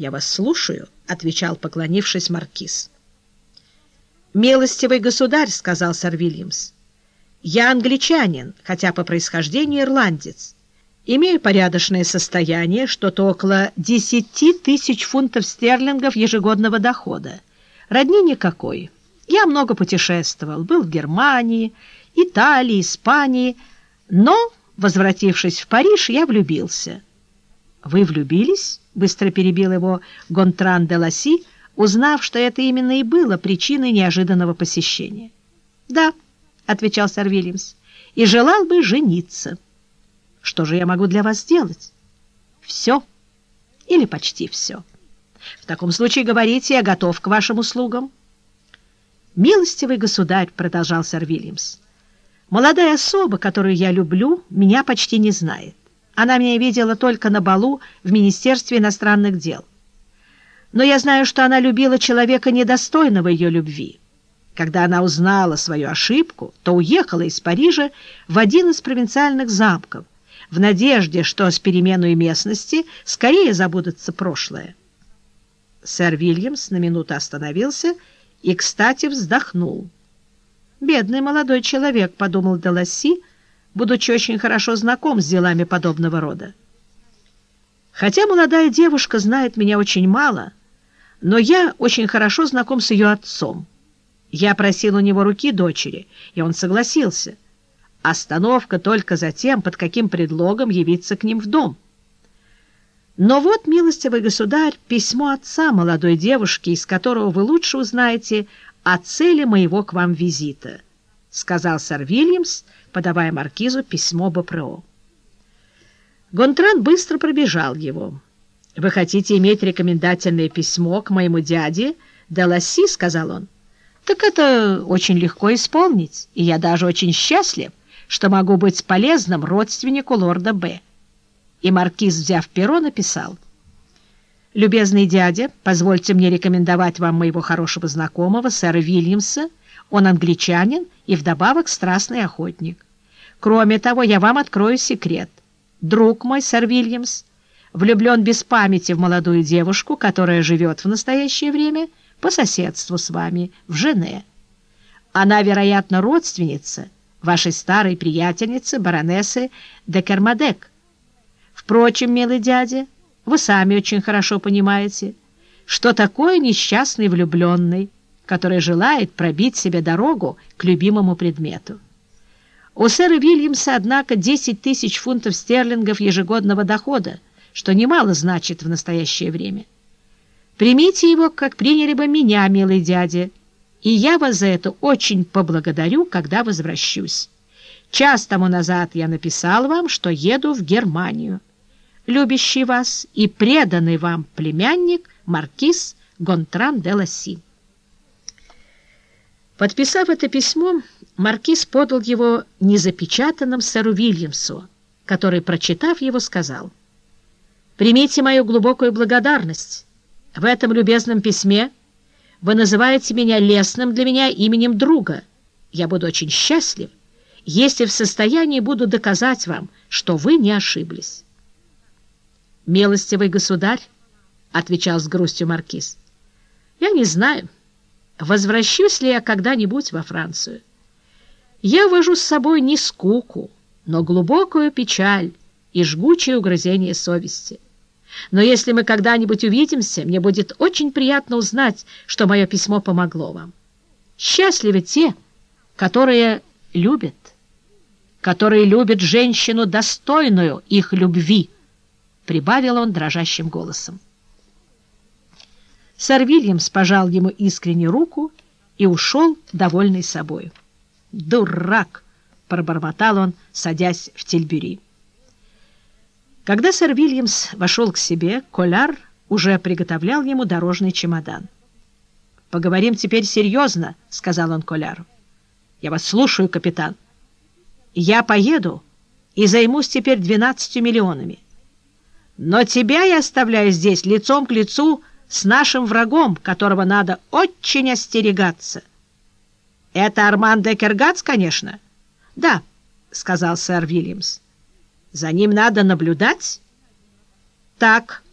«Я вас слушаю», — отвечал, поклонившись маркиз. «Милостивый государь», — сказал сэр Вильямс, — «я англичанин, хотя по происхождению ирландец. Имею порядочное состояние, что-то около десяти тысяч фунтов стерлингов ежегодного дохода. Родни никакой. Я много путешествовал, был в Германии, Италии, Испании, но, возвратившись в Париж, я влюбился». «Вы влюбились?» — быстро перебил его Гонтран де Ласси, узнав, что это именно и было причиной неожиданного посещения. «Да», — отвечал сэр Вильямс, — «и желал бы жениться». «Что же я могу для вас сделать?» «Все. Или почти все. В таком случае говорите, я готов к вашим услугам». «Милостивый государь», — продолжал сэр Вильямс, — «молодая особа, которую я люблю, меня почти не знает. Она меня видела только на балу в Министерстве иностранных дел. Но я знаю, что она любила человека, недостойного ее любви. Когда она узнала свою ошибку, то уехала из Парижа в один из провинциальных замков, в надежде, что с переменой местности скорее забудется прошлое. Сэр Вильямс на минуту остановился и, кстати, вздохнул. «Бедный молодой человек», — подумал Деласси, — будучи очень хорошо знаком с делами подобного рода. Хотя молодая девушка знает меня очень мало, но я очень хорошо знаком с ее отцом. Я просил у него руки дочери, и он согласился. Остановка только за тем, под каким предлогом явиться к ним в дом. Но вот, милостивый государь, письмо отца молодой девушки, из которого вы лучше узнаете о цели моего к вам визита, — сказал сэр Вильямс, — подавая маркизу письмо БПРО. Гонтран быстро пробежал его. «Вы хотите иметь рекомендательное письмо к моему дяде Деласи?» — сказал он. «Так это очень легко исполнить, и я даже очень счастлив, что могу быть полезным родственнику лорда Б». И маркиз, взяв перо, написал. «Любезный дядя, позвольте мне рекомендовать вам моего хорошего знакомого, сэра Вильямса, он англичанин и вдобавок страстный охотник. Кроме того, я вам открою секрет. Друг мой, сэр Вильямс, влюблен без памяти в молодую девушку, которая живет в настоящее время по соседству с вами в Жене. Она, вероятно, родственница вашей старой приятельницы, баронессы де Кермадек. Впрочем, милый дядя, вы сами очень хорошо понимаете, что такое несчастный влюбленный, который желает пробить себе дорогу к любимому предмету. У сэра Вильямса, однако, 10 тысяч фунтов стерлингов ежегодного дохода, что немало значит в настоящее время. Примите его, как приняли бы меня, милый дядя, и я вас за это очень поблагодарю, когда возвращусь. Час тому назад я написал вам, что еду в Германию. Любящий вас и преданный вам племянник маркиз Гонтран де Ласси. Подписав это письмо, маркиз подал его незапечатанным сэру Вильямсу, который, прочитав его, сказал, «Примите мою глубокую благодарность. В этом любезном письме вы называете меня лестным для меня именем друга. Я буду очень счастлив, если в состоянии буду доказать вам, что вы не ошиблись». «Милостивый государь», — отвечал с грустью маркиз, — «я не знаю» возвращусь ли я когда-нибудь во Францию. Я вожу с собой не скуку, но глубокую печаль и жгучее угрызение совести. Но если мы когда-нибудь увидимся, мне будет очень приятно узнать, что мое письмо помогло вам. Счастливы те, которые любят, которые любят женщину, достойную их любви, прибавил он дрожащим голосом. Сэр Вильямс пожал ему искренне руку и ушел, довольный собой. «Дурак!» — пробормотал он, садясь в тельбюри. Когда сэр Вильямс вошел к себе, Коляр уже приготовлял ему дорожный чемодан. «Поговорим теперь серьезно», — сказал он Коляру. «Я вас слушаю, капитан. Я поеду и займусь теперь двенадцатью миллионами. Но тебя я оставляю здесь лицом к лицу с нашим врагом, которого надо очень остерегаться. — Это Арман де Кергац, конечно? — Да, — сказал сэр Вильямс. — За ним надо наблюдать? — Так, —